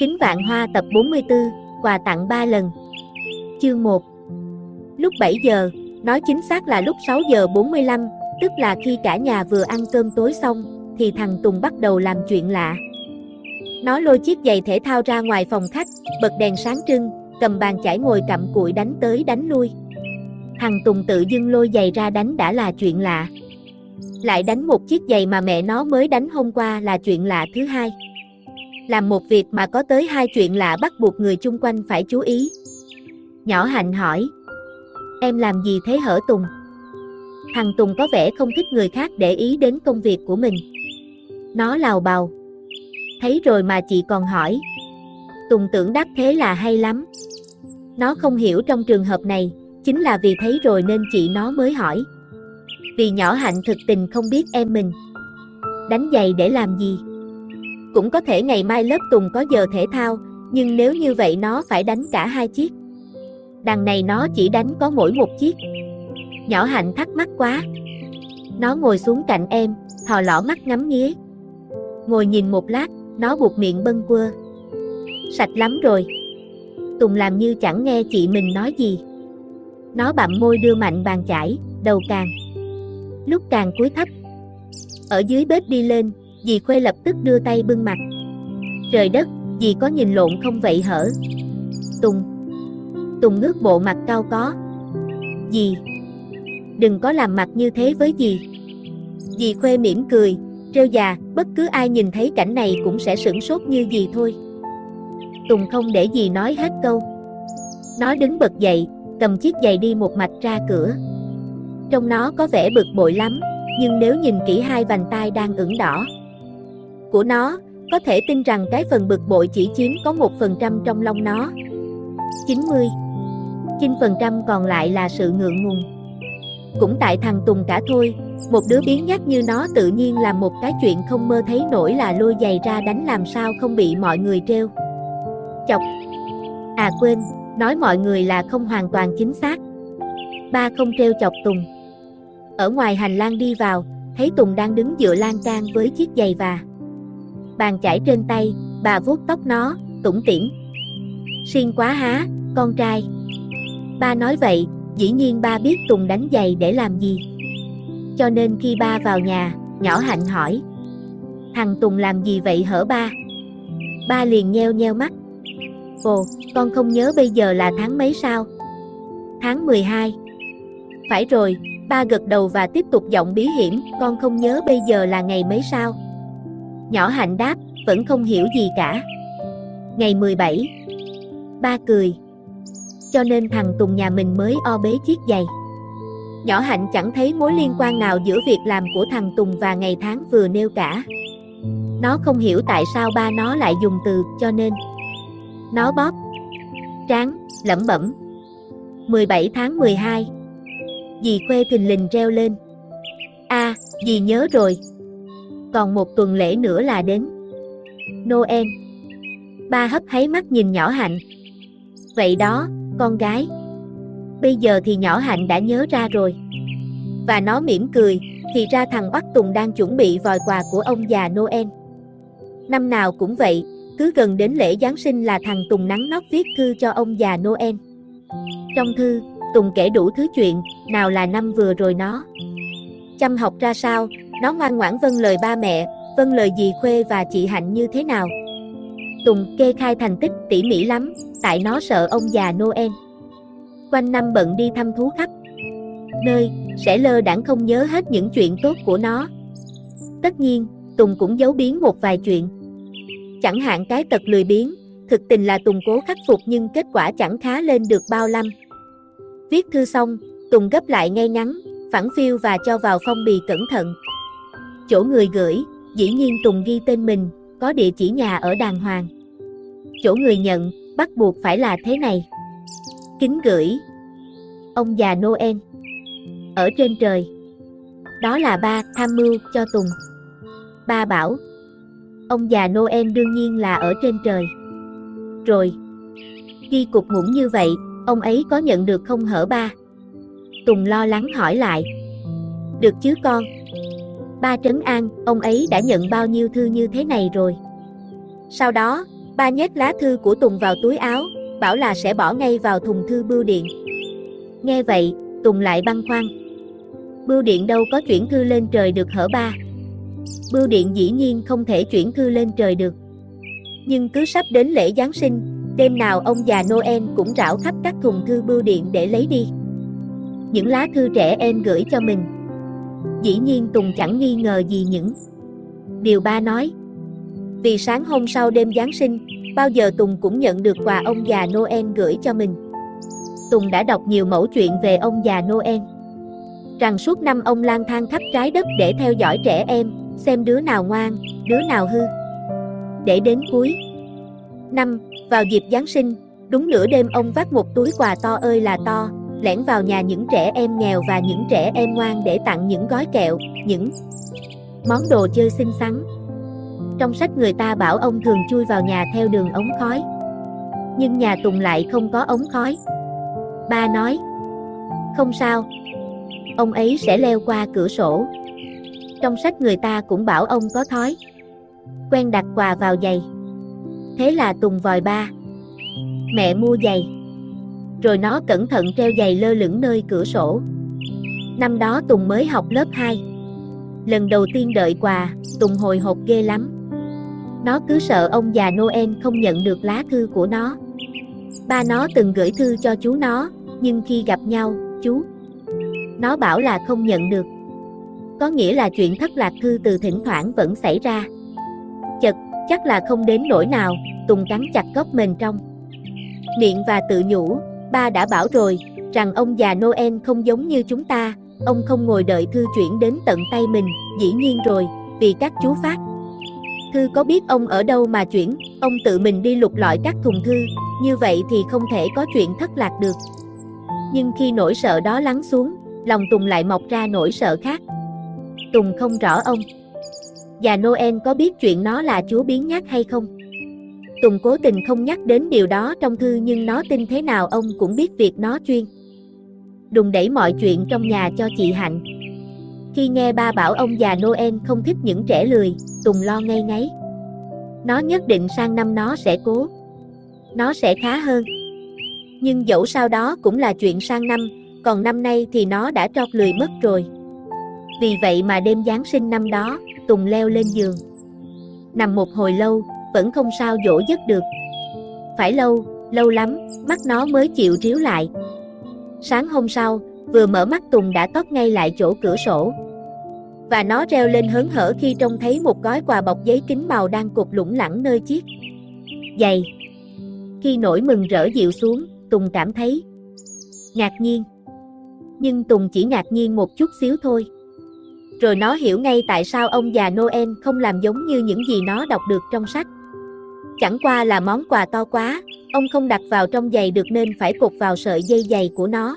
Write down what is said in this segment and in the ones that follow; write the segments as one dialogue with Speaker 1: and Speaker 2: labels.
Speaker 1: Kính Vạn Hoa tập 44, quà tặng 3 lần. Chương 1 Lúc 7 giờ, nói chính xác là lúc 6 giờ 45, tức là khi cả nhà vừa ăn cơm tối xong, thì thằng Tùng bắt đầu làm chuyện lạ. Nó lôi chiếc giày thể thao ra ngoài phòng khách, bật đèn sáng trưng, cầm bàn chải ngồi cặm cụi đánh tới đánh lui. Thằng Tùng tự dưng lôi giày ra đánh đã là chuyện lạ. Lại đánh một chiếc giày mà mẹ nó mới đánh hôm qua là chuyện lạ thứ hai. Làm một việc mà có tới hai chuyện lạ bắt buộc người chung quanh phải chú ý. Nhỏ Hạnh hỏi. Em làm gì thế hở Tùng? Thằng Tùng có vẻ không thích người khác để ý đến công việc của mình. Nó lào bào. Thấy rồi mà chị còn hỏi. Tùng tưởng đáp thế là hay lắm. Nó không hiểu trong trường hợp này, chính là vì thấy rồi nên chị nó mới hỏi. Vì nhỏ hạnh thực tình không biết em mình. Đánh giày để làm gì? Cũng có thể ngày mai lớp Tùng có giờ thể thao, nhưng nếu như vậy nó phải đánh cả hai chiếc. Đằng này nó chỉ đánh có mỗi một chiếc. Nhỏ hạnh thắc mắc quá. Nó ngồi xuống cạnh em, thò lỏ mắt ngắm nghía. Ngồi nhìn một lát, nó buộc miệng bâng quơ. Sạch lắm rồi. Tùng làm như chẳng nghe chị mình nói gì. Nó bặm môi đưa mạnh bàn chải, đầu càng. Lúc càng cúi thấp. Ở dưới bếp đi lên, dì Khuê lập tức đưa tay bưng mặt. Trời đất, dì có nhìn lộn không vậy hở? Tùng. Tùng ngước bộ mặt cao có. Dì. Đừng có làm mặt như thế với dì. Dì Khuê mỉm cười, trêu già, bất cứ ai nhìn thấy cảnh này cũng sẽ sửng sốt như dì thôi. Tùng không để dì nói hết câu. Nó đứng bật dậy, cầm chiếc giày đi một mạch ra cửa. Trong nó có vẻ bực bội lắm, nhưng nếu nhìn kỹ hai vành tay đang ửng đỏ của nó, có thể tin rằng cái phần bực bội chỉ chiếm có một phần trăm trong lòng nó. 90 9% còn lại là sự ngượng ngùng. Cũng tại thằng Tùng cả thôi, một đứa biến nhắc như nó tự nhiên làm một cái chuyện không mơ thấy nổi là lôi giày ra đánh làm sao không bị mọi người treo. Chọc. À quên, nói mọi người là không hoàn toàn chính xác. Ba không treo chọc Tùng. Ở ngoài hành lang đi vào, thấy Tùng đang đứng dựa lan can với chiếc giày và bàn chải trên tay, bà vuốt tóc nó, tủm tỉm. Xuyên quá há, con trai. Ba nói vậy, dĩ nhiên ba biết Tùng đánh giày để làm gì. Cho nên khi ba vào nhà, nhỏ hạnh hỏi. Thằng Tùng làm gì vậy hở ba? Ba liền nheo nheo mắt. Ồ, con không nhớ bây giờ là tháng mấy sao? Tháng 12. Phải rồi, ba gật đầu và tiếp tục giọng bí hiểm, con không nhớ bây giờ là ngày mấy sao? Nhỏ hạnh đáp, vẫn không hiểu gì cả. Ngày 17. Ba cười. Cho nên thằng Tùng nhà mình mới o bế chiếc giày. Nhỏ hạnh chẳng thấy mối liên quan nào giữa việc làm của thằng Tùng và ngày tháng vừa nêu cả. Nó không hiểu tại sao ba nó lại dùng từ cho nên. Nó bóp. Tráng, lẩm bẩm. 17 tháng 12. Dì Khuê thình lình reo lên. a à, dì nhớ rồi. Còn một tuần lễ nữa là đến. Noel. Ba hấp háy mắt nhìn nhỏ Hạnh. Vậy đó, con gái. Bây giờ thì nhỏ Hạnh đã nhớ ra rồi. Và nó mỉm cười, thì ra thằng Bắc Tùng đang chuẩn bị vòi quà của ông già Noel. Năm nào cũng vậy, cứ gần đến lễ Giáng sinh là thằng Tùng nắng nót viết thư cho ông già Noel. Trong thư, Tùng kể đủ thứ chuyện, nào là năm vừa rồi nó. Chăm học ra sao, nó ngoan ngoãn vâng lời ba mẹ, vâng lời dì Khuê và chị Hạnh như thế nào. Tùng kê khai thành tích tỉ mỉ lắm, tại nó sợ ông già Noel. Quanh năm bận đi thăm thú khắp nơi, sẽ lơ đãng không nhớ hết những chuyện tốt của nó. Tất nhiên, Tùng cũng giấu biến một vài chuyện. Chẳng hạn cái tật lười biếng, thực tình là Tùng cố khắc phục nhưng kết quả chẳng khá lên được bao lâm. Viết thư xong, Tùng gấp lại ngay ngắn, phẳng phiêu và cho vào phong bì cẩn thận. Chỗ người gửi, dĩ nhiên Tùng ghi tên mình, có địa chỉ nhà ở đàng hoàng. Chỗ người nhận, bắt buộc phải là thế này. Kính gửi. Ông già Noel. Ở trên trời. Đó là ba tham mưu cho Tùng. Ba bảo. Ông già Noel đương nhiên là ở trên trời. Rồi. Ghi cục ngủng như vậy, ông ấy có nhận được không hở ba? Tùng lo lắng hỏi lại. Được chứ con. Ba trấn an, ông ấy đã nhận bao nhiêu thư như thế này rồi. Sau đó, Ba nhét lá thư của Tùng vào túi áo, bảo là sẽ bỏ ngay vào thùng thư bưu điện. Nghe vậy, Tùng lại băn khoăn. Bưu điện đâu có chuyển thư lên trời được hở ba. Bưu điện dĩ nhiên không thể chuyển thư lên trời được. Nhưng cứ sắp đến lễ Giáng sinh, đêm nào ông già Noel cũng rảo khắp các thùng thư bưu điện để lấy đi. Những lá thư trẻ em gửi cho mình. Dĩ nhiên Tùng chẳng nghi ngờ gì những điều ba nói. Vì sáng hôm sau đêm Giáng sinh, bao giờ Tùng cũng nhận được quà ông già Noel gửi cho mình. Tùng đã đọc nhiều mẫu chuyện về ông già Noel. Rằng suốt năm ông lang thang khắp trái đất để theo dõi trẻ em, xem đứa nào ngoan, đứa nào hư. Để đến cuối năm, vào dịp Giáng sinh, đúng nửa đêm ông vác một túi quà to ơi là to, lẻn vào nhà những trẻ em nghèo và những trẻ em ngoan để tặng những gói kẹo, những món đồ chơi xinh xắn. Trong sách người ta bảo ông thường chui vào nhà theo đường ống khói. Nhưng nhà Tùng lại không có ống khói. Ba nói, không sao, ông ấy sẽ leo qua cửa sổ. Trong sách người ta cũng bảo ông có thói, quen đặt quà vào giày. Thế là Tùng vòi ba. Mẹ mua giày. Rồi nó cẩn thận treo giày lơ lửng nơi cửa sổ. Năm đó Tùng mới học lớp 2. Lần đầu tiên đợi quà, Tùng hồi hộp ghê lắm. Nó cứ sợ ông già Noel không nhận được lá thư của nó. Ba nó từng gửi thư cho chú nó, nhưng khi gặp nhau, chú nó bảo là không nhận được. Có nghĩa là chuyện thất lạc thư từ thỉnh thoảng vẫn xảy ra. Chật, chắc là không đến nỗi nào, Tùng cắn chặt góc mền trong. Miệng và tự nhủ, ba đã bảo rồi, rằng ông già Noel không giống như chúng ta, ông không ngồi đợi thư chuyển đến tận tay mình, dĩ nhiên rồi, vì các chú phát. Thư có biết ông ở đâu mà chuyển, ông tự mình đi lục lọi các thùng thư, như vậy thì không thể có chuyện thất lạc được. Nhưng khi nỗi sợ đó lắng xuống, lòng Tùng lại mọc ra nỗi sợ khác. Tùng không rõ ông. già Noel có biết chuyện nó là chúa biến nhát hay không? Tùng cố tình không nhắc đến điều đó trong thư nhưng nó tin thế nào ông cũng biết việc nó chuyên. Đùng đẩy mọi chuyện trong nhà cho chị Hạnh. Khi nghe ba bảo ông già Noel không thích những trẻ lười, Tùng lo ngay ngáy. Nó nhất định sang năm nó sẽ cố. Nó sẽ khá hơn. Nhưng dẫu sao đó cũng là chuyện sang năm, còn năm nay thì nó đã trót lười mất rồi. Vì vậy mà đêm Giáng sinh năm đó, Tùng leo lên giường. Nằm một hồi lâu, vẫn không sao dỗ giấc được. Phải lâu, lâu lắm, mắt nó mới chịu ríu lại. Sáng hôm sau, vừa mở mắt Tùng đã tót ngay lại chỗ cửa sổ. Và nó reo lên hớn hở khi trông thấy một gói quà bọc giấy kính màu đang cục lủng lẳng nơi chiếc giày. Khi nỗi mừng rỡ dịu xuống, Tùng cảm thấy ngạc nhiên. Nhưng Tùng chỉ ngạc nhiên một chút xíu thôi. Rồi nó hiểu ngay tại sao ông già Noel không làm giống như những gì nó đọc được trong sách. Chẳng qua là món quà to quá, ông không đặt vào trong giày được nên phải cột vào sợi dây giày của nó.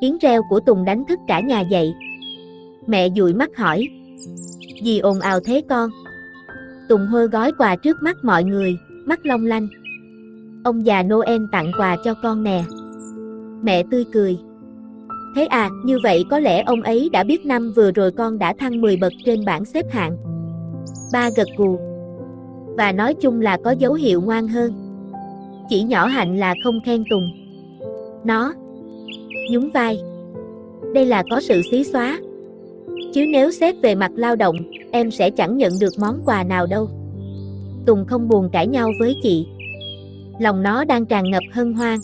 Speaker 1: Tiếng reo của Tùng đánh thức cả nhà dậy. Mẹ dụi mắt hỏi. Gì ồn ào thế con? Tùng hơ gói quà trước mắt mọi người, mắt long lanh. Ông già Noel tặng quà cho con nè. Mẹ tươi cười. Thế à, như vậy có lẽ ông ấy đã biết năm vừa rồi con đã thăng 10 bậc trên bảng xếp hạng. Ba gật gù. Và nói chung là có dấu hiệu ngoan hơn. Chỉ nhỏ hạnh là không khen Tùng. Nó. Nhún vai. Đây là có sự xí xóa. Chứ nếu xét về mặt lao động, em sẽ chẳng nhận được món quà nào đâu. Tùng không buồn cãi nhau với chị. Lòng nó đang tràn ngập hân hoan.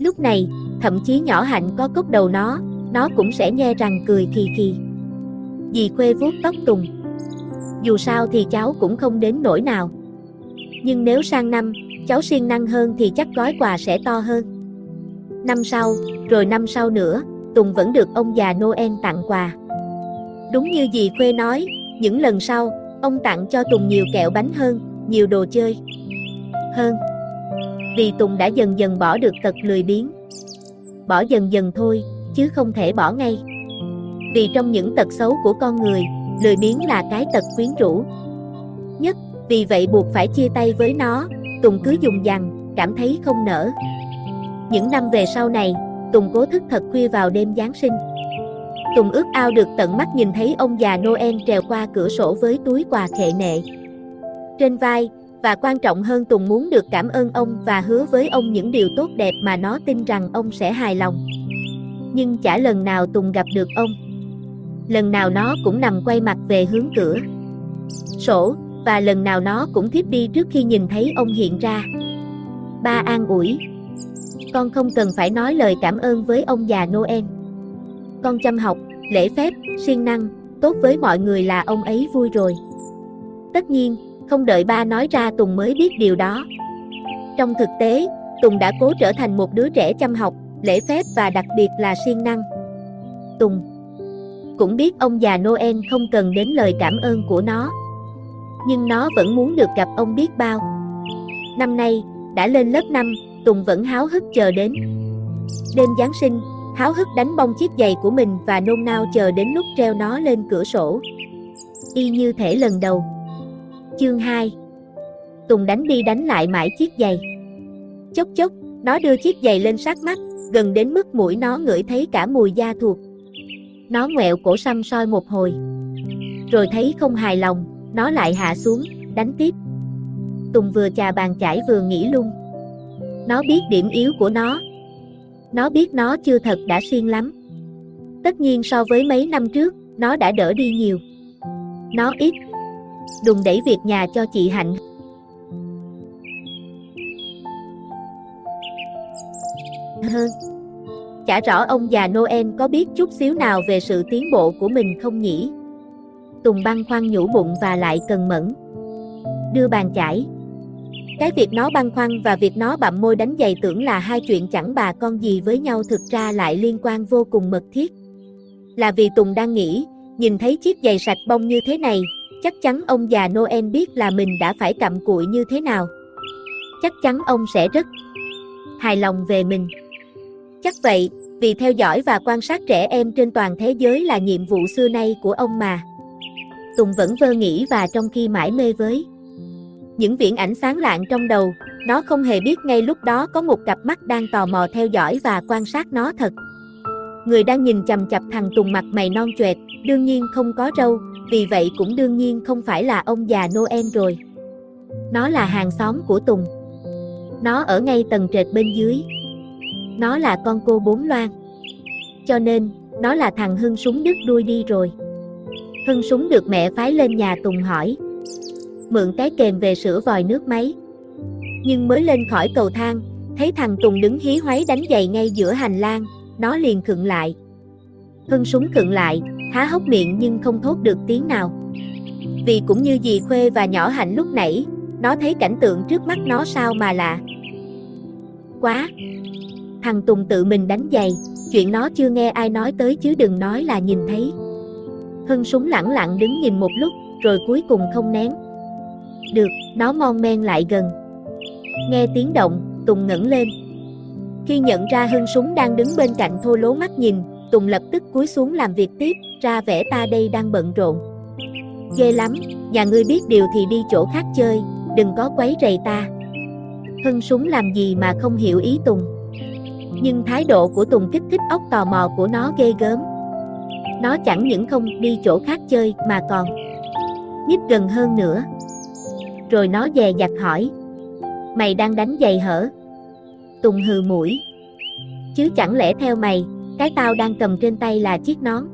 Speaker 1: Lúc này, thậm chí nhỏ hạnh có cốc đầu nó, nó cũng sẽ nhe răng cười khì khì. Dì khuê vuốt tóc Tùng. Dù sao thì cháu cũng không đến nỗi nào. Nhưng nếu sang năm, cháu siêng năng hơn thì chắc gói quà sẽ to hơn. Năm sau, rồi năm sau nữa, Tùng vẫn được ông già Noel tặng quà. Đúng như dì Khuê nói, những lần sau, ông tặng cho Tùng nhiều kẹo bánh hơn, nhiều đồ chơi hơn. Vì Tùng đã dần dần bỏ được tật lười biếng. Bỏ dần dần thôi, chứ không thể bỏ ngay. Vì trong những tật xấu của con người, lười biếng là cái tật quyến rũ. Nhất, vì vậy buộc phải chia tay với nó, Tùng cứ dùng dằn, cảm thấy không nỡ Những năm về sau này, Tùng cố thức thật khuya vào đêm Giáng sinh. Tùng ước ao được tận mắt nhìn thấy ông già Noel trèo qua cửa sổ với túi quà khệ nệ. Trên vai, và quan trọng hơn Tùng muốn được cảm ơn ông và hứa với ông những điều tốt đẹp mà nó tin rằng ông sẽ hài lòng. Nhưng chả lần nào Tùng gặp được ông. Lần nào nó cũng nằm quay mặt về hướng cửa. Sổ, và lần nào nó cũng thiếp đi trước khi nhìn thấy ông hiện ra. Ba an ủi. Con không cần phải nói lời cảm ơn với ông già Noel. Con chăm học, lễ phép, siêng năng, tốt với mọi người là ông ấy vui rồi. Tất nhiên, không đợi ba nói ra Tùng mới biết điều đó. Trong thực tế, Tùng đã cố trở thành một đứa trẻ chăm học, lễ phép và đặc biệt là siêng năng. Tùng cũng biết ông già Noel không cần đến lời cảm ơn của nó. Nhưng nó vẫn muốn được gặp ông biết bao. Năm nay, đã lên lớp 5, Tùng vẫn háo hức chờ đến. Đêm Giáng sinh, háo hức đánh bông chiếc giày của mình và nôn nao chờ đến lúc treo nó lên cửa sổ. Y như thể lần đầu. Chương 2 Tùng đánh đi đánh lại mãi chiếc giày. Chốc chốc, nó đưa chiếc giày lên sát mắt, gần đến mức mũi nó ngửi thấy cả mùi da thuộc. Nó ngoẹo cổ xăm soi một hồi. Rồi thấy không hài lòng, nó lại hạ xuống, đánh tiếp. Tùng vừa chà bàn chải vừa nghĩ lung Nó biết điểm yếu của nó. Nó biết nó chưa thật đã siêng lắm. Tất nhiên so với mấy năm trước, nó đã đỡ đi nhiều. Nó ít. Đùng đẩy việc nhà cho chị Hạnh. Hơn. Chả rõ ông già Noel có biết chút xíu nào về sự tiến bộ của mình không nhỉ? Tùng băng khoăn nhủ bụng và lại cần mẫn. Đưa bàn chải. Cái việc nó băn khoăn và việc nó bặm môi đánh giày tưởng là hai chuyện chẳng bà con gì với nhau thực ra lại liên quan vô cùng mật thiết. Là vì Tùng đang nghĩ, nhìn thấy chiếc giày sạch bông như thế này, chắc chắn ông già Noel biết là mình đã phải cặm cụi như thế nào. Chắc chắn ông sẽ rất hài lòng về mình. Chắc vậy, vì theo dõi và quan sát trẻ em trên toàn thế giới là nhiệm vụ xưa nay của ông mà. Tùng vẫn vơ nghĩ và trong khi mãi mê với những viễn ảnh sáng lạng trong đầu, nó không hề biết ngay lúc đó có một cặp mắt đang tò mò theo dõi và quan sát nó thật. Người đang nhìn chầm chập thằng Tùng mặt mày non choẹt, đương nhiên không có râu, vì vậy cũng đương nhiên không phải là ông già Noel rồi. Nó là hàng xóm của Tùng. Nó ở ngay tầng trệt bên dưới. Nó là con cô bốn loan. Cho nên, nó là thằng hưng súng đứt đuôi đi rồi. Hưng súng được mẹ phái lên nhà Tùng hỏi. Mượn cái kềm về sửa vòi nước máy. Nhưng mới lên khỏi cầu thang, thấy thằng Tùng đứng hí hoáy đánh giày ngay giữa hành lang, nó liền khựng lại. Hưng súng khựng lại, há hốc miệng nhưng không thốt được tiếng nào. Vì cũng như dì Khuê và nhỏ Hạnh lúc nãy, nó thấy cảnh tượng trước mắt nó sao mà lạ. Quá! Thằng Tùng tự mình đánh giày, chuyện nó chưa nghe ai nói tới chứ đừng nói là nhìn thấy. Hưng súng lẳng lặng đứng nhìn một lúc, rồi cuối cùng không nén. Được, nó mon men lại gần. Nghe tiếng động, Tùng ngẩng lên. Khi nhận ra Hưng súng đang đứng bên cạnh thô lố mắt nhìn, Tùng lập tức cúi xuống làm việc tiếp, ra vẻ ta đây đang bận rộn. Ghê lắm, nhà ngươi biết điều thì đi chỗ khác chơi, đừng có quấy rầy ta. Hưng súng làm gì mà không hiểu ý Tùng. Nhưng thái độ của Tùng kích thích óc tò mò của nó ghê gớm. Nó chẳng những không đi chỗ khác chơi mà còn nhích gần hơn nữa. Rồi nó dè dặt hỏi. Mày đang đánh giày hở? Tùng hừ mũi. Chứ chẳng lẽ theo mày, cái tao đang cầm trên tay là chiếc nón.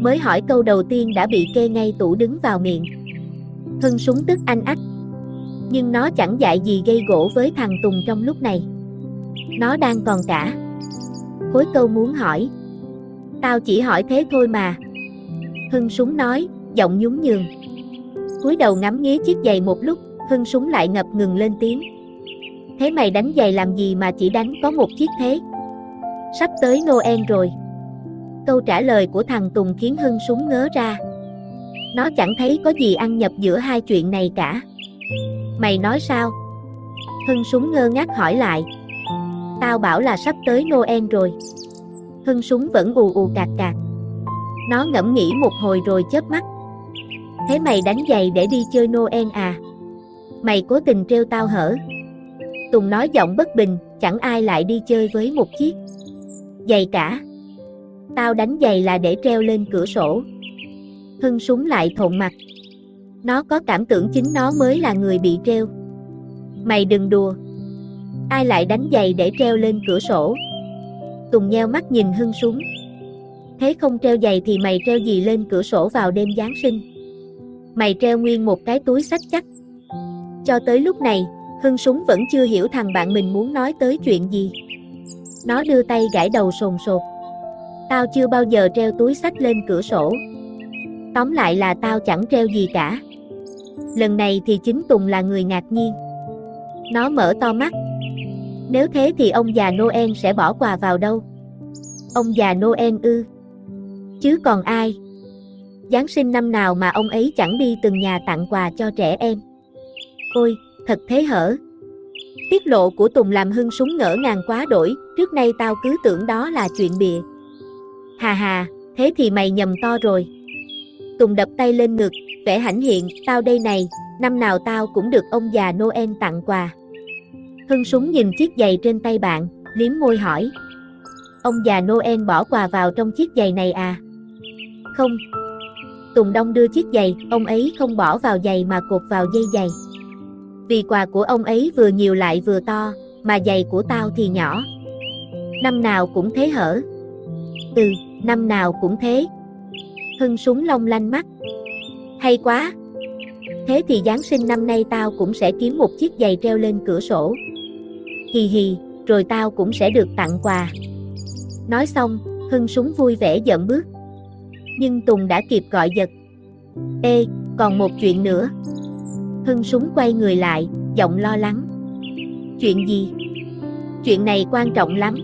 Speaker 1: Mới hỏi câu đầu tiên đã bị kê ngay tủ đứng vào miệng. Hưng súng tức anh ách. Nhưng nó chẳng dạy gì gây gỗ với thằng Tùng trong lúc này. Nó đang còn cả. Khối câu muốn hỏi, Tao chỉ hỏi thế thôi mà. Hưng súng nói, giọng nhún nhường. cúi đầu ngắm nghía chiếc giày một lúc, Hưng súng lại ngập ngừng lên tiếng. Thế mày đánh giày làm gì mà chỉ đánh có một chiếc thế? Sắp tới Noel rồi. Câu trả lời của thằng Tùng khiến Hưng súng ngớ ra. Nó chẳng thấy có gì ăn nhập giữa hai chuyện này cả. Mày nói sao? Hưng súng ngơ ngác hỏi lại. Tao bảo là sắp tới Noel rồi hưng súng vẫn ù ù cạc cạc. Nó ngẫm nghĩ một hồi rồi chớp mắt. Thế mày đánh giày để đi chơi Noel à? Mày cố tình trêu tao hở? Tùng nói giọng bất bình, chẳng ai lại đi chơi với một chiếc giày cả. Tao đánh giày là để treo lên cửa sổ. Hưng súng lại thộn mặt. Nó có cảm tưởng chính nó mới là người bị treo. Mày đừng đùa. Ai lại đánh giày để treo lên cửa sổ? Tùng nheo mắt nhìn Hưng súng. Thế không treo giày thì mày treo gì lên cửa sổ vào đêm Giáng sinh? Mày treo nguyên một cái túi sách chắc. Cho tới lúc này, Hưng súng vẫn chưa hiểu thằng bạn mình muốn nói tới chuyện gì. Nó đưa tay gãi đầu sồn sột. Tao chưa bao giờ treo túi sách lên cửa sổ. Tóm lại là tao chẳng treo gì cả. Lần này thì chính Tùng là người ngạc nhiên. Nó mở to mắt. Nếu thế thì ông già Noel sẽ bỏ quà vào đâu? Ông già Noel ư? Chứ còn ai? Giáng sinh năm nào mà ông ấy chẳng đi từng nhà tặng quà cho trẻ em. Ôi, thật thế hở. Tiết lộ của Tùng làm hưng súng ngỡ ngàng quá đổi, trước nay tao cứ tưởng đó là chuyện bịa. Hà hà, thế thì mày nhầm to rồi. Tùng đập tay lên ngực, vẻ hãnh hiện, tao đây này, năm nào tao cũng được ông già Noel tặng quà. Hưng súng nhìn chiếc giày trên tay bạn, liếm môi hỏi. Ông già Noel bỏ quà vào trong chiếc giày này à? Không. Tùng Đông đưa chiếc giày, ông ấy không bỏ vào giày mà cột vào dây giày. Vì quà của ông ấy vừa nhiều lại vừa to, mà giày của tao thì nhỏ. Năm nào cũng thế hở. Ừ, năm nào cũng thế. Hưng súng long lanh mắt. Hay quá. Thế thì Giáng sinh năm nay tao cũng sẽ kiếm một chiếc giày treo lên cửa sổ. Hì hì, rồi tao cũng sẽ được tặng quà. Nói xong, Hưng súng vui vẻ dậm bước. Nhưng Tùng đã kịp gọi giật. Ê, còn một chuyện nữa. Hưng súng quay người lại, giọng lo lắng. Chuyện gì? Chuyện này quan trọng lắm.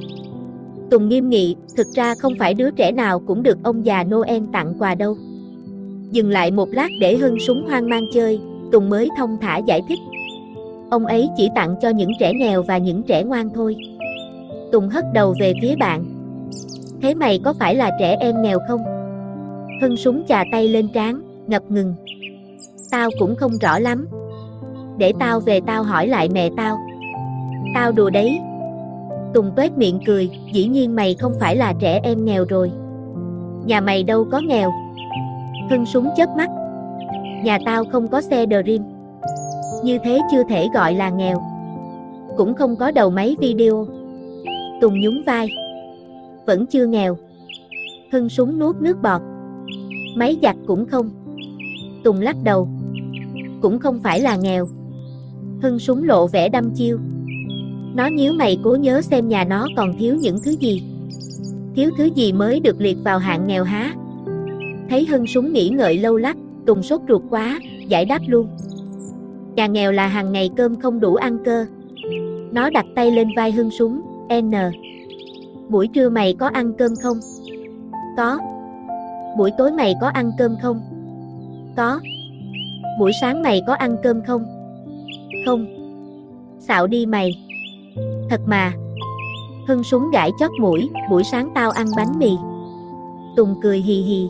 Speaker 1: Tùng nghiêm nghị, thực ra không phải đứa trẻ nào cũng được ông già Noel tặng quà đâu. Dừng lại một lát để Hưng súng hoang mang chơi, Tùng mới thông thả giải thích. Ông ấy chỉ tặng cho những trẻ nghèo và những trẻ ngoan thôi. Tùng hất đầu về phía bạn. Thế mày có phải là trẻ em nghèo không? Hưng súng chà tay lên trán, ngập ngừng. Tao cũng không rõ lắm. Để tao về tao hỏi lại mẹ tao. Tao đùa đấy. Tùng tuét miệng cười, dĩ nhiên mày không phải là trẻ em nghèo rồi. Nhà mày đâu có nghèo. Hưng súng chớp mắt. Nhà tao không có xe Dream. Như thế chưa thể gọi là nghèo. Cũng không có đầu máy video. Tùng nhún vai. Vẫn chưa nghèo. Hưng súng nuốt nước bọt. Máy giặt cũng không. Tùng lắc đầu. Cũng không phải là nghèo. Hưng súng lộ vẻ đăm chiêu. Nó nhíu mày cố nhớ xem nhà nó còn thiếu những thứ gì. Thiếu thứ gì mới được liệt vào hạng nghèo há. Thấy Hưng súng nghĩ ngợi lâu lắc, Tùng sốt ruột quá, giải đáp luôn. Nhà nghèo là hàng ngày cơm không đủ ăn cơ. Nó đặt tay lên vai Hưng súng, N. Buổi trưa mày có ăn cơm không? Có. Buổi tối mày có ăn cơm không? Có. Buổi sáng mày có ăn cơm không? Không. Xạo đi mày. Thật mà. Hưng súng gãi chót mũi, buổi sáng tao ăn bánh mì. Tùng cười hì hì.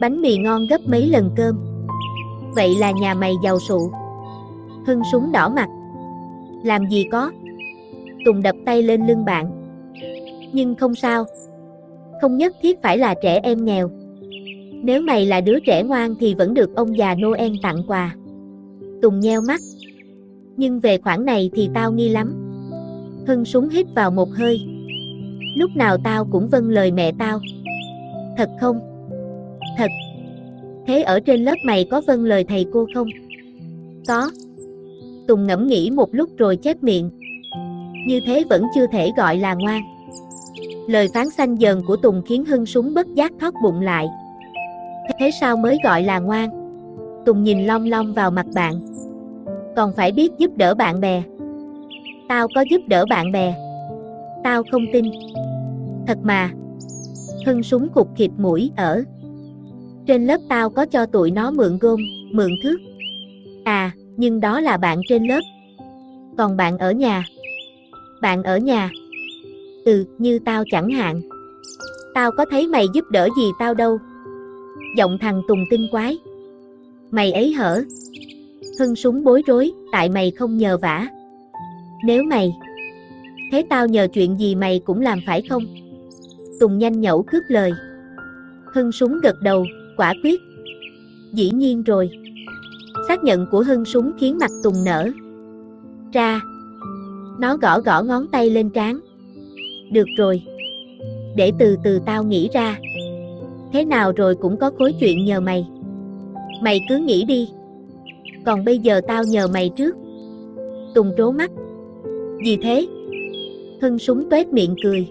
Speaker 1: Bánh mì ngon gấp mấy lần cơm. Vậy là nhà mày giàu sụ. Hưng súng đỏ mặt. Làm gì có. Tùng đập tay lên lưng bạn. Nhưng không sao. Không nhất thiết phải là trẻ em nghèo. Nếu mày là đứa trẻ ngoan thì vẫn được ông già Noel tặng quà. Tùng nheo mắt. Nhưng về khoản này thì tao nghi lắm. Hưng súng hít vào một hơi. Lúc nào tao cũng vâng lời mẹ tao. Thật không? Thật. Thế ở trên lớp mày có vâng lời thầy cô không? Có. Tùng ngẫm nghĩ một lúc rồi chép miệng. Như thế vẫn chưa thể gọi là ngoan. Lời phán xanh dần của Tùng khiến Hưng súng bất giác thoát bụng lại. Thế sao mới gọi là ngoan? Tùng nhìn long long vào mặt bạn. Còn phải biết giúp đỡ bạn bè. Tao có giúp đỡ bạn bè. Tao không tin. Thật mà. Hưng súng cục khịt mũi ở. Trên lớp tao có cho tụi nó mượn gôm, mượn thước. À, nhưng đó là bạn trên lớp. Còn bạn ở nhà. Bạn ở nhà. Ừ, như tao chẳng hạn. Tao có thấy mày giúp đỡ gì tao đâu. Giọng thằng Tùng tinh quái. Mày ấy hở. Hưng súng bối rối, tại mày không nhờ vả. Nếu mày. Thế tao nhờ chuyện gì mày cũng làm phải không? Tùng nhanh nhẩu cướp lời. Hưng súng gật đầu, quả quyết. Dĩ nhiên rồi. Xác nhận của Hưng súng khiến mặt Tùng nở. Ra. Nó gõ gõ ngón tay lên trán. Được rồi. Để từ từ tao nghĩ ra. Thế nào rồi cũng có khối chuyện nhờ mày. Mày cứ nghĩ đi. Còn bây giờ tao nhờ mày trước. Tùng trố mắt. Gì thế? Hưng súng tuét miệng cười.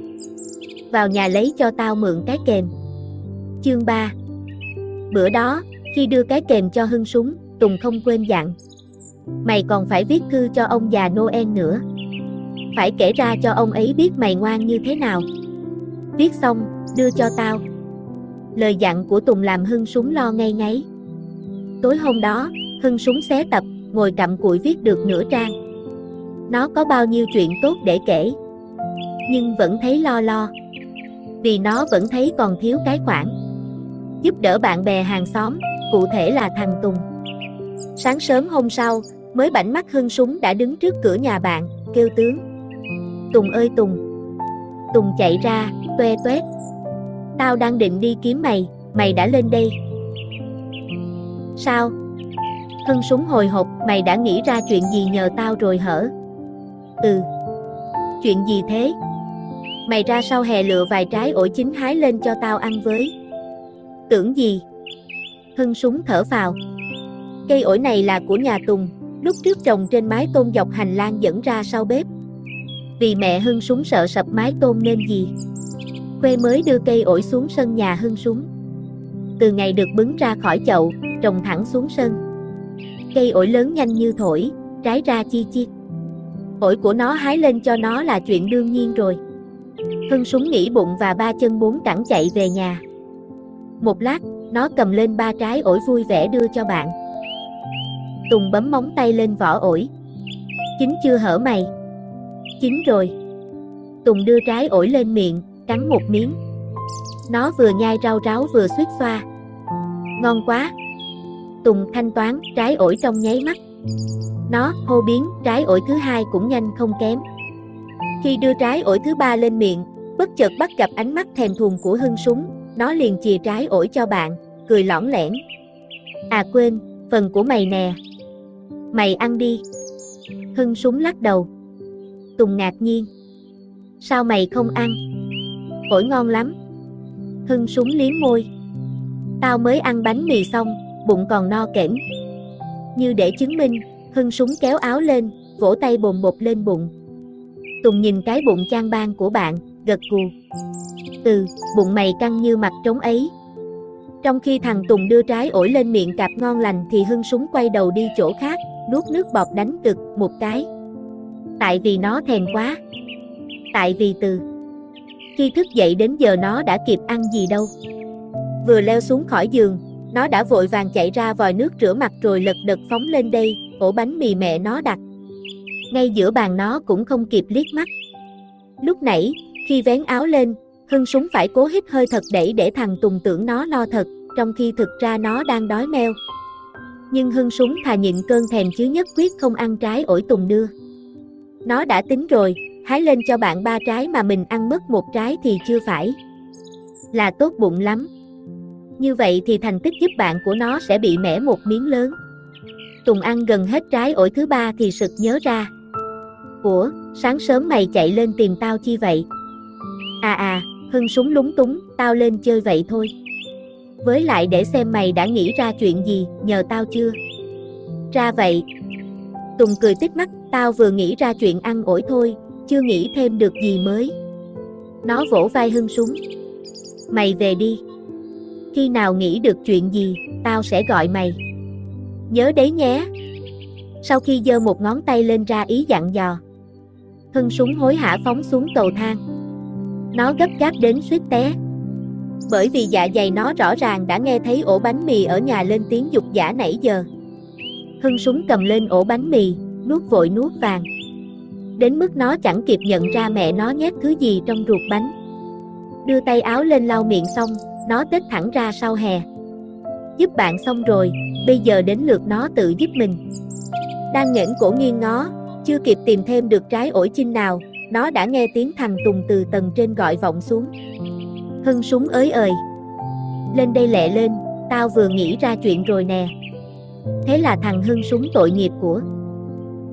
Speaker 1: Vào nhà lấy cho tao mượn cái kềm. Chương 3 Bữa đó, khi đưa cái kềm cho Hưng súng, Tùng không quên dặn. Mày còn phải viết thư cho ông già Noel nữa. Phải kể ra cho ông ấy biết mày ngoan như thế nào. Viết xong, đưa cho tao. Lời dặn của Tùng làm Hưng súng lo ngay ngáy. Tối hôm đó, Hưng súng xé tập, ngồi cặm cụi viết được nửa trang. Nó có bao nhiêu chuyện tốt để kể. Nhưng vẫn thấy lo lo. Vì nó vẫn thấy còn thiếu cái khoản. Giúp đỡ bạn bè hàng xóm, cụ thể là thằng Tùng. Sáng sớm hôm sau, mới bảnh mắt Hưng súng đã đứng trước cửa nhà bạn, kêu tướng. Tùng ơi Tùng! Tùng chạy ra, tuê tuét. Tao đang định đi kiếm mày, mày đã lên đây. Sao? Hưng súng hồi hộp, mày đã nghĩ ra chuyện gì nhờ tao rồi hở? Ừ. Chuyện gì thế? Mày ra sau hè lựa vài trái ổi chín hái lên cho tao ăn với. Tưởng gì? Hưng súng thở vào. Cây ổi này là của nhà Tùng, lúc trước trồng trên mái tôn dọc hành lang dẫn ra sau bếp. Vì mẹ Hưng súng sợ sập mái tôn nên gì? Quê mới đưa cây ổi xuống sân nhà Hưng súng. Từ ngày được bứng ra khỏi chậu, trồng thẳng xuống sân. Cây ổi lớn nhanh như thổi, trái ra chi chi. Ổi của nó hái lên cho nó là chuyện đương nhiên rồi. Hưng súng nghĩ bụng và ba chân bốn cẳng chạy về nhà. Một lát, nó cầm lên ba trái ổi vui vẻ đưa cho bạn. Tùng bấm móng tay lên vỏ ổi. Chín chưa hở mày. Chín rồi. Tùng đưa trái ổi lên miệng, cắn một miếng. Nó vừa nhai rau ráo vừa suýt xoa. Ngon quá. Tùng thanh toán trái ổi trong nháy mắt. Nó hô biến trái ổi thứ hai cũng nhanh không kém. Khi đưa trái ổi thứ ba lên miệng, bất chợt bắt gặp ánh mắt thèm thuồng của Hưng súng, nó liền chìa trái ổi cho bạn, cười lõng lẻn. À quên, phần của mày nè. Mày ăn đi. Hưng súng lắc đầu. Tùng ngạc nhiên. Sao mày không ăn? Ổi ngon lắm. Hưng súng liếm môi. Tao mới ăn bánh mì xong, bụng còn no kẽm. Như để chứng minh, Hưng súng kéo áo lên, vỗ tay bồn bột lên bụng. Tùng nhìn cái bụng chan ban của bạn, gật gù. Từ, bụng mày căng như mặt trống ấy. Trong khi thằng Tùng đưa trái ổi lên miệng cạp ngon lành thì Hưng súng quay đầu đi chỗ khác, nuốt nước bọt đánh cực một cái. Tại vì nó thèm quá. Tại vì từ khi thức dậy đến giờ nó đã kịp ăn gì đâu. Vừa leo xuống khỏi giường, nó đã vội vàng chạy ra vòi nước rửa mặt rồi lật đật phóng lên đây, ổ bánh mì mẹ nó đặt. Ngay giữa bàn nó cũng không kịp liếc mắt. Lúc nãy, khi vén áo lên, Hưng súng phải cố hít hơi thật đẩy để thằng Tùng tưởng nó no thật, trong khi thực ra nó đang đói meo. Nhưng Hưng súng thà nhịn cơn thèm chứ nhất quyết không ăn trái ổi Tùng đưa. Nó đã tính rồi, hái lên cho bạn ba trái mà mình ăn mất một trái thì chưa phải. Là tốt bụng lắm. Như vậy thì thành tích giúp bạn của nó sẽ bị mẻ một miếng lớn. Tùng ăn gần hết trái ổi thứ ba thì sực nhớ ra. Ủa, sáng sớm mày chạy lên tìm tao chi vậy? À à, Hưng súng lúng túng, tao lên chơi vậy thôi. Với lại để xem mày đã nghĩ ra chuyện gì, nhờ tao chưa? Ra vậy. Tùng cười tít mắt, tao vừa nghĩ ra chuyện ăn ổi thôi, chưa nghĩ thêm được gì mới. Nó vỗ vai Hưng súng. Mày về đi. Khi nào nghĩ được chuyện gì, tao sẽ gọi mày. Nhớ đấy nhé. Sau khi giơ một ngón tay lên ra ý dặn dò. Hưng súng hối hả phóng xuống cầu thang. Nó gấp gáp đến suýt té. Bởi vì dạ dày nó rõ ràng đã nghe thấy ổ bánh mì ở nhà lên tiếng dục giả nãy giờ. Hưng súng cầm lên ổ bánh mì, nuốt vội nuốt vàng. Đến mức nó chẳng kịp nhận ra mẹ nó nhét thứ gì trong ruột bánh. Đưa tay áo lên lau miệng xong, nó tết thẳng ra sau hè. Giúp bạn xong rồi, bây giờ đến lượt nó tự giúp mình. Đang nghển cổ nghiêng ngó, chưa kịp tìm thêm được trái ổi chinh nào, nó đã nghe tiếng thằng Tùng từ tầng trên gọi vọng xuống. Hưng súng ới ời. Lên đây lẹ lên, tao vừa nghĩ ra chuyện rồi nè. thế là thằng hưng súng tội nghiệp của.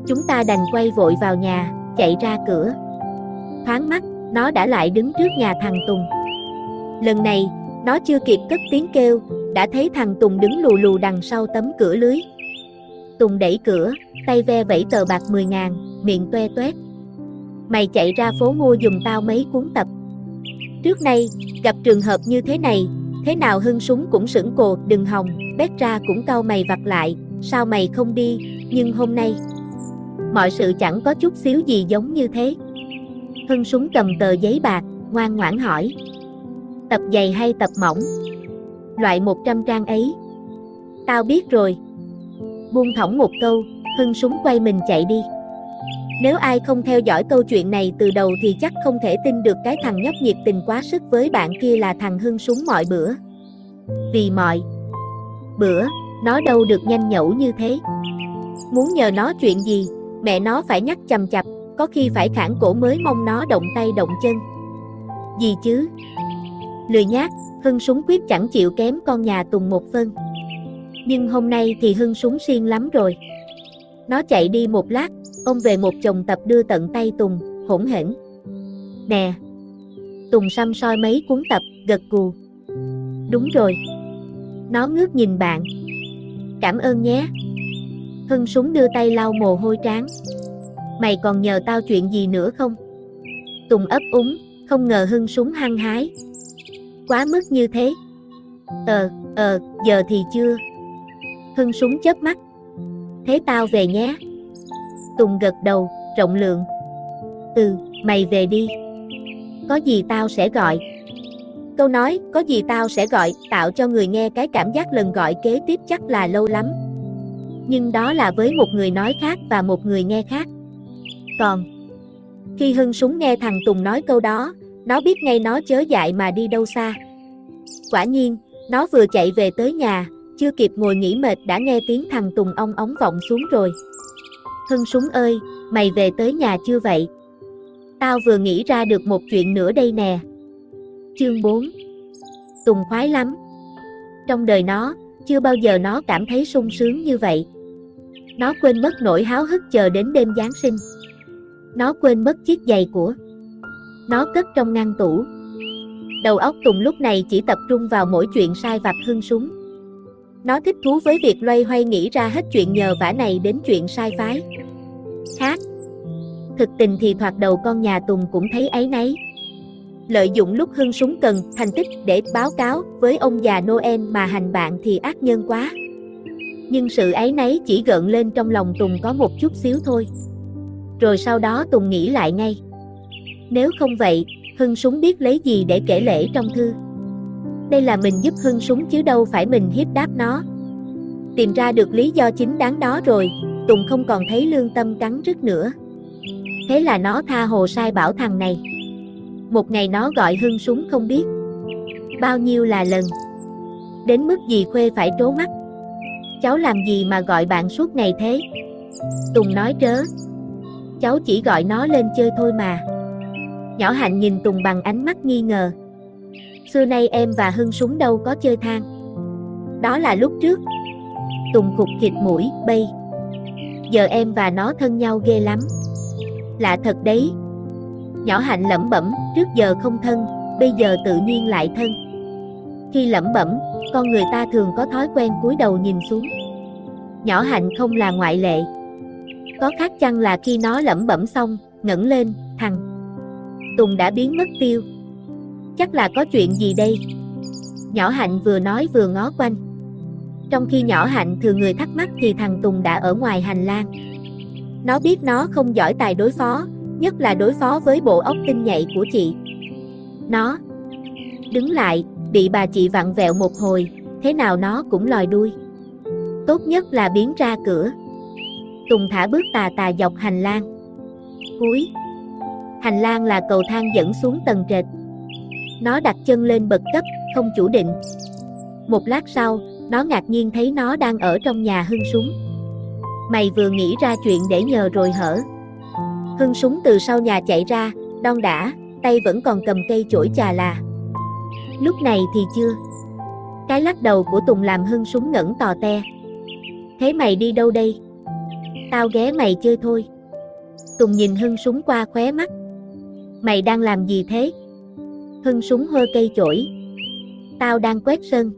Speaker 1: Chúng ta đành quay vội vào nhà, chạy ra cửa. Thoáng mắt, nó đã lại đứng trước nhà thằng Tùng. Lần này, nó chưa kịp cất tiếng kêu, đã thấy thằng Tùng đứng lù lù đằng sau tấm cửa lưới. Tùng đẩy cửa, tay ve vẫy tờ bạc 10 ngàn, miệng toe toét. Mày chạy ra phố mua dùm tao mấy cuốn tập. Trước nay, gặp trường hợp như thế này, thế nào hưng súng cũng sững cồ, đừng hòng, bét ra cũng cau mày vặt lại, sao mày không đi, nhưng hôm nay, mọi sự chẳng có chút xíu gì giống như thế. Hưng súng cầm tờ giấy bạc, ngoan ngoãn hỏi. Tập dày hay tập mỏng? Loại 100 trang ấy. Tao biết rồi. Buông thõng một câu, Hưng súng quay mình chạy đi. Nếu ai không theo dõi câu chuyện này từ đầu thì chắc không thể tin được cái thằng nhóc nhiệt tình quá sức với bạn kia là thằng Hưng súng mọi bữa. Vì mọi bữa, nó đâu được nhanh nhẩu như thế. Muốn nhờ nó chuyện gì, mẹ nó phải nhắc chầm chập, có khi phải khản cổ mới mong nó động tay động chân. Gì chứ? Lười nhát, Hưng súng quyết chẳng chịu kém con nhà Tùng một phân. Nhưng hôm nay thì Hưng súng siêng lắm rồi. Nó chạy đi một lát, ông về một chồng tập đưa tận tay Tùng, hỗn hển. Nè! Tùng xăm soi mấy cuốn tập, gật cù. Đúng rồi. Nó ngước nhìn bạn. Cảm ơn nhé. Hưng súng đưa tay lau mồ hôi trán. Mày còn nhờ tao chuyện gì nữa không? Tùng ấp úng, không ngờ Hưng súng hăng hái. Quá mức như thế. Ờ, ờ, giờ thì chưa. Hưng súng chớp mắt. Thế tao về nhé. Tùng gật đầu, rộng lượng. Ừ, mày về đi. Có gì tao sẽ gọi. Câu nói, có gì tao sẽ gọi, tạo cho người nghe cái cảm giác lần gọi kế tiếp chắc là lâu lắm. Nhưng đó là với một người nói khác và một người nghe khác. Còn, khi Hưng súng nghe thằng Tùng nói câu đó, nó biết ngay nó chớ dại mà đi đâu xa. Quả nhiên, nó vừa chạy về tới nhà, chưa kịp ngồi nghỉ mệt đã nghe tiếng thằng Tùng ong ống vọng xuống rồi. Hưng súng ơi, mày về tới nhà chưa vậy? Tao vừa nghĩ ra được một chuyện nữa đây nè. Chương 4 Tùng khoái lắm. Trong đời nó, chưa bao giờ nó cảm thấy sung sướng như vậy. Nó quên mất nỗi háo hức chờ đến đêm Giáng sinh. Nó quên mất chiếc giày của nó cất trong ngăn tủ. Đầu óc Tùng lúc này chỉ tập trung vào mỗi chuyện sai vặt hưng súng. Nó thích thú với việc loay hoay nghĩ ra hết chuyện nhờ vả này đến chuyện sai phái. Khác. Thực tình thì thoạt đầu con nhà Tùng cũng thấy ấy nấy. Lợi dụng lúc hưng súng cần thành tích để báo cáo với ông già Noel mà hành bạn thì ác nhân quá. Nhưng sự ấy nấy chỉ gợn lên trong lòng Tùng có một chút xíu thôi. Rồi sau đó Tùng nghĩ lại ngay. Nếu không vậy, Hưng súng biết lấy gì để kể lễ trong thư. Đây là mình giúp Hưng súng chứ đâu phải mình hiếp đáp nó. Tìm ra được lý do chính đáng đó rồi, Tùng không còn thấy lương tâm cắn rứt nữa. Thế là nó tha hồ sai bảo thằng này. Một ngày nó gọi Hưng súng không biết. Bao nhiêu là lần. Đến mức gì Khuê phải trố mắt. Cháu làm gì mà gọi bạn suốt ngày thế? Tùng nói trớ. Cháu chỉ gọi nó lên chơi thôi mà. Nhỏ Hạnh nhìn Tùng bằng ánh mắt nghi ngờ. Xưa nay em và Hưng súng đâu có chơi than. Đó là lúc trước. Tùng khục thịt mũi, bay. Giờ em và nó thân nhau ghê lắm. Lạ thật đấy. Nhỏ Hạnh lẩm bẩm, trước giờ không thân, bây giờ tự nhiên lại thân. Khi lẩm bẩm, con người ta thường có thói quen cúi đầu nhìn xuống. Nhỏ Hạnh không là ngoại lệ. Có khác chăng là khi nó lẩm bẩm xong, ngẩng lên, thằng Tùng đã biến mất tiêu. Chắc là có chuyện gì đây? Nhỏ Hạnh vừa nói vừa ngó quanh. Trong khi nhỏ Hạnh thừa người thắc mắc thì thằng Tùng đã ở ngoài hành lang. Nó biết nó không giỏi tài đối phó, nhất là đối phó với bộ óc tinh nhạy của chị. Nó đứng lại, bị bà chị vặn vẹo một hồi, thế nào nó cũng lòi đuôi. Tốt nhất là biến ra cửa. Tùng thả bước tà tà dọc hành lang. Cuối, Hành lang là cầu thang dẫn xuống tầng trệt. Nó đặt chân lên bậc cấp, không chủ định. Một lát sau, nó ngạc nhiên thấy nó đang ở trong nhà hưng súng. Mày vừa nghĩ ra chuyện để nhờ rồi hở. Hưng súng từ sau nhà chạy ra, đon đã, tay vẫn còn cầm cây chổi trà là. Lúc này thì chưa. Cái lắc đầu của Tùng làm hưng súng ngẩn tò te. Thế mày đi đâu đây? Tao ghé mày chơi thôi. Tùng nhìn Hưng súng qua khóe mắt. Mày đang làm gì thế? Hưng súng hơ cây chổi. Tao đang quét sân.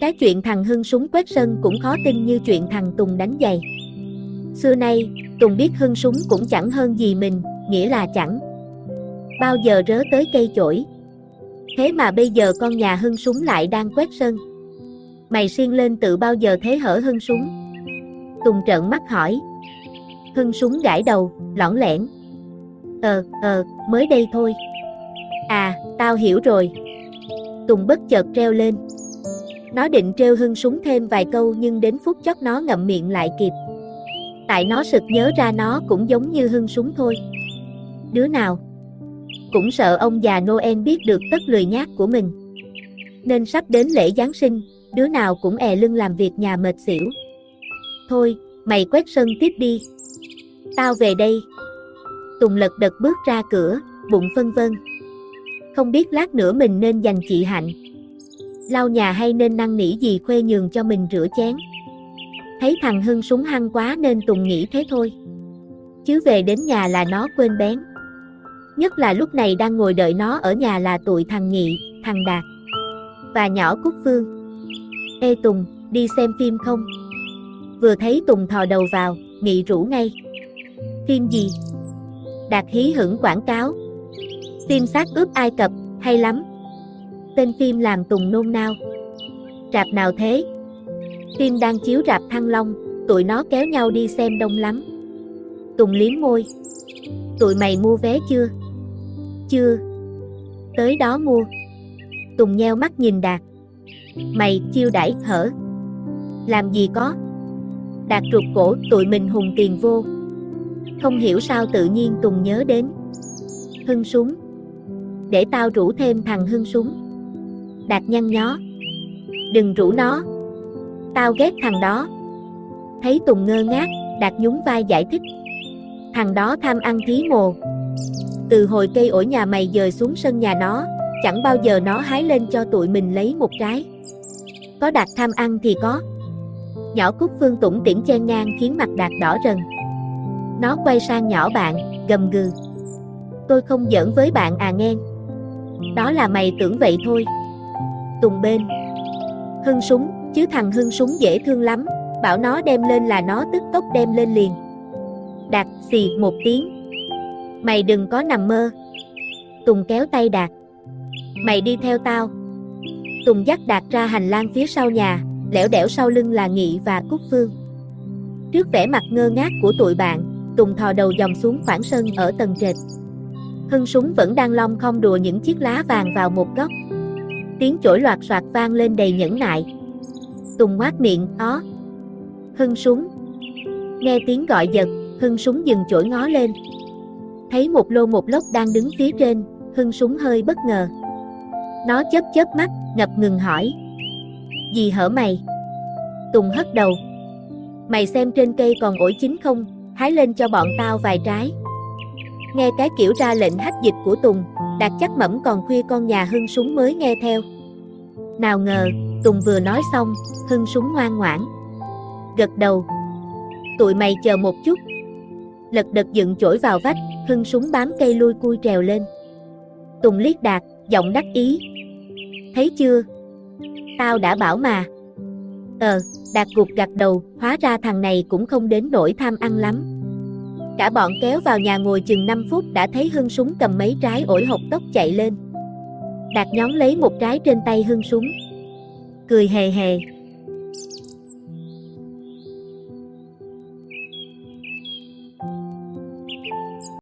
Speaker 1: Cái chuyện thằng Hưng súng quét sân cũng khó tin như chuyện thằng Tùng đánh giày. Xưa nay, Tùng biết Hưng súng cũng chẳng hơn gì mình, nghĩa là chẳng bao giờ rớ tới cây chổi. Thế mà bây giờ con nhà Hưng súng lại đang quét sân. Mày xiên lên tự bao giờ thế hở Hưng súng? Tùng trợn mắt hỏi. Hưng súng gãi đầu, lõng lẻn. Ờ, ờ, mới đây thôi. À, tao hiểu rồi. Tùng bất chợt treo lên. Nó định treo Hưng súng thêm vài câu nhưng đến phút chót nó ngậm miệng lại kịp. Tại nó sực nhớ ra nó cũng giống như Hưng súng thôi. Đứa nào? Cũng sợ ông già Noel biết được tất lười nhát của mình. Nên sắp đến lễ Giáng sinh, đứa nào cũng è lưng làm việc nhà mệt xỉu. Thôi, mày quét sân tiếp đi. Tao về đây. Tùng lật đật bước ra cửa, bụng phân vân. Không biết lát nữa mình nên dành chị Hạnh. Lau nhà hay nên năn nỉ gì khuê nhường cho mình rửa chén. Thấy thằng Hưng súng hăng quá nên Tùng nghĩ thế thôi. Chứ về đến nhà là nó quên bén. Nhất là lúc này đang ngồi đợi nó ở nhà là tụi thằng Nghị, thằng Đạt và nhỏ Cúc Phương. Ê Tùng, đi xem phim không? Vừa thấy Tùng thò đầu vào, Nghị rủ ngay. Phim gì? Đạt hí hửng quảng cáo. Phim xác ướp Ai Cập, hay lắm. Tên phim làm Tùng nôn nao. Rạp nào thế? Phim đang chiếu rạp Thăng Long, tụi nó kéo nhau đi xem đông lắm. Tùng liếm môi. Tụi mày mua vé chưa? Chưa. Tới đó mua. Tùng nheo mắt nhìn Đạt. Mày chiêu đãi hở. Làm gì có. Đạt trục cổ tụi mình hùng tiền vô. Không hiểu sao tự nhiên Tùng nhớ đến. Hưng súng. Để tao rủ thêm thằng Hưng súng. Đạt nhăn nhó. Đừng rủ nó. Tao ghét thằng đó. Thấy Tùng ngơ ngác, Đạt nhún vai giải thích. Thằng đó tham ăn thí mồ. Từ hồi cây ổi nhà mày dời xuống sân nhà nó, chẳng bao giờ nó hái lên cho tụi mình lấy một trái. Có Đạt tham ăn thì có. Nhỏ Cúc Phương tủng tiễn chen ngang khiến mặt Đạt đỏ rần. Nó quay sang nhỏ bạn, gầm gừ. Tôi không giỡn với bạn à nghe. Đó là mày tưởng vậy thôi. Tùng bên. Hưng súng, chứ thằng Hưng súng dễ thương lắm, bảo nó đem lên là nó tức tốc đem lên liền. Đạt xì một tiếng. Mày đừng có nằm mơ. Tùng kéo tay Đạt. Mày đi theo tao. Tùng dắt Đạt ra hành lang phía sau nhà, lẻo đẻo sau lưng là Nghị và Cúc Phương. Trước vẻ mặt ngơ ngác của tụi bạn, Tùng thò đầu dòng xuống khoảng sân ở tầng trệt. Hưng súng vẫn đang long không đùa những chiếc lá vàng vào một góc. Tiếng chổi loạt soạt vang lên đầy nhẫn nại. Tùng ngoác miệng, ó. Hưng súng. Nghe tiếng gọi giật, Hưng súng dừng chổi ngó lên. Thấy một lô một lốc đang đứng phía trên, Hưng súng hơi bất ngờ. Nó chớp chớp mắt, ngập ngừng hỏi. Gì hở mày? Tùng hất đầu. Mày xem trên cây còn ổi chín không, hái lên cho bọn tao vài trái. Nghe cái kiểu ra lệnh hách dịch của Tùng, Đạt chắc mẩm còn khuya con nhà Hưng súng mới nghe theo. Nào ngờ, Tùng vừa nói xong, Hưng súng ngoan ngoãn. Gật đầu. Tụi mày chờ một chút. Lật đật dựng chổi vào vách, Hưng súng bám cây lui cui trèo lên. Tùng liếc Đạt, giọng đắc ý. Thấy chưa? Tao đã bảo mà. Ờ, Đạt gục gặt đầu, hóa ra thằng này cũng không đến nỗi tham ăn lắm. Cả bọn kéo vào nhà ngồi chừng 5 phút đã thấy Hưng súng cầm mấy trái ổi hộp tốc chạy lên. Đạt nhóm lấy một trái trên tay Hưng súng. Cười hề hề,